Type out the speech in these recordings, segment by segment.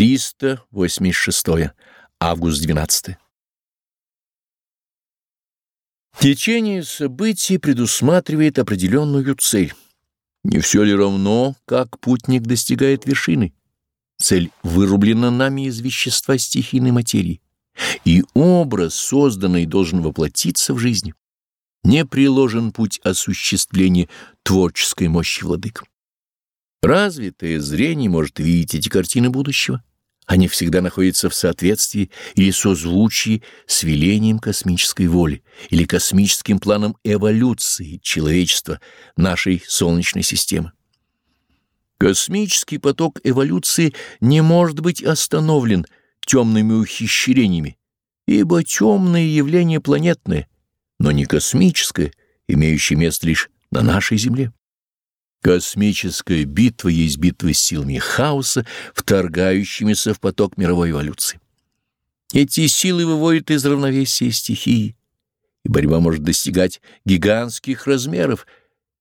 386. Август 12. Течение событий предусматривает определенную цель. Не все ли равно, как путник достигает вершины? Цель вырублена нами из вещества стихийной материи, и образ, созданный, должен воплотиться в жизни. Не приложен путь осуществления творческой мощи владык. Развитое зрение может видеть эти картины будущего. Они всегда находятся в соответствии или созвучии с велением космической воли или космическим планом эволюции человечества нашей Солнечной системы. Космический поток эволюции не может быть остановлен темными ухищрениями, ибо темное явление планетное, но не космическое, имеющее место лишь на нашей Земле. Космическая битва есть битва с силами хаоса, вторгающимися в поток мировой эволюции. Эти силы выводят из равновесия стихии, и борьба может достигать гигантских размеров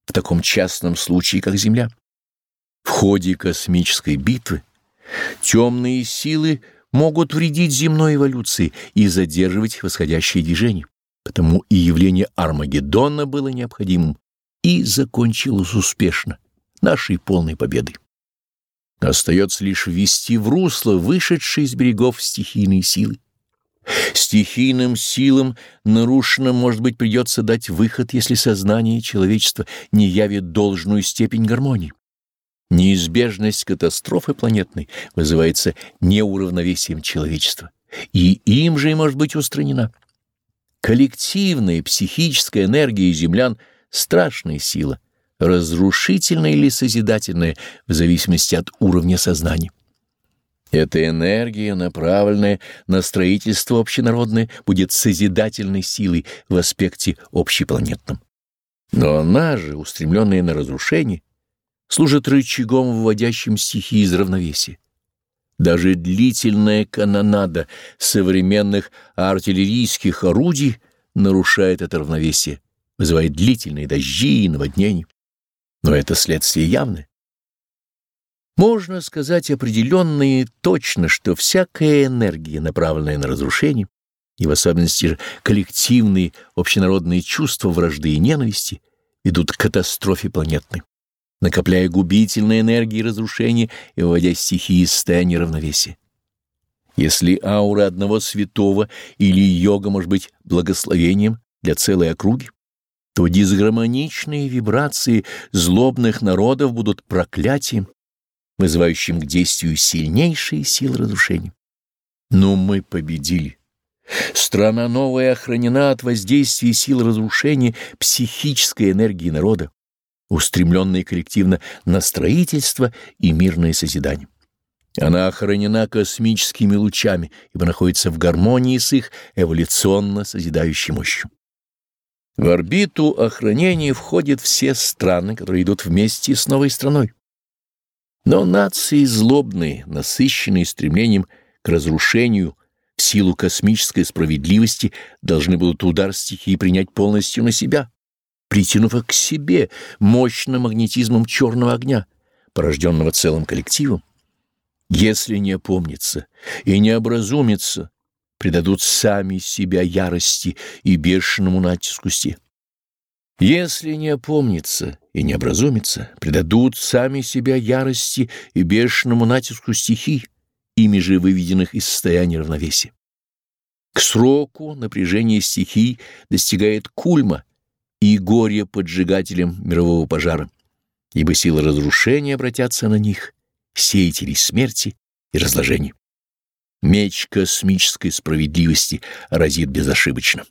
в таком частном случае, как Земля. В ходе космической битвы темные силы могут вредить земной эволюции и задерживать восходящее движение, потому и явление Армагеддона было необходимым и закончилось успешно, нашей полной победой. Остается лишь ввести в русло вышедшие из берегов стихийные силы. Стихийным силам нарушенным, может быть, придется дать выход, если сознание человечества не явит должную степень гармонии. Неизбежность катастрофы планетной вызывается неуравновесием человечества, и им же и может быть устранена. Коллективная психическая энергия землян — страшная сила, разрушительная или созидательная, в зависимости от уровня сознания. Эта энергия, направленная на строительство общенародное, будет созидательной силой в аспекте общепланетном. Но она же, устремленная на разрушение, служит рычагом, выводящим стихии из равновесия. Даже длительная канонада современных артиллерийских орудий нарушает это равновесие, вызывает длительные дожди и наводнения. Но это следствие явное. Можно сказать определенно и точно, что всякая энергия, направленная на разрушение, и в особенности коллективные общенародные чувства вражды и ненависти, ведут к катастрофе планетной, накопляя губительные энергии разрушения и выводя стихии из состояния равновесия. Если аура одного святого или йога может быть благословением для целой округи, то дисгармоничные вибрации злобных народов будут проклятием, вызывающим к действию сильнейшие силы разрушения. Но мы победили. Страна новая охранена от воздействия сил разрушения психической энергии народа, устремленной коллективно на строительство и мирное созидание. Она охранена космическими лучами, ибо находится в гармонии с их эволюционно созидающей мощью. В орбиту охранения входят все страны, которые идут вместе с новой страной. Но нации злобные, насыщенные стремлением к разрушению в силу космической справедливости, должны будут удар стихии принять полностью на себя, притянув их к себе мощным магнетизмом черного огня, порожденного целым коллективом. Если не опомнится и не образумится, предадут сами себя ярости и бешеному натиску сте. Если не опомнится и не образумится, предадут сами себя ярости и бешеному натиску стихий, ими же выведенных из состояния равновесия. К сроку напряжение стихий достигает кульма и горе поджигателем мирового пожара, ибо силы разрушения обратятся на них, сеятелей смерти и разложения. Меч космической справедливости разит безошибочно.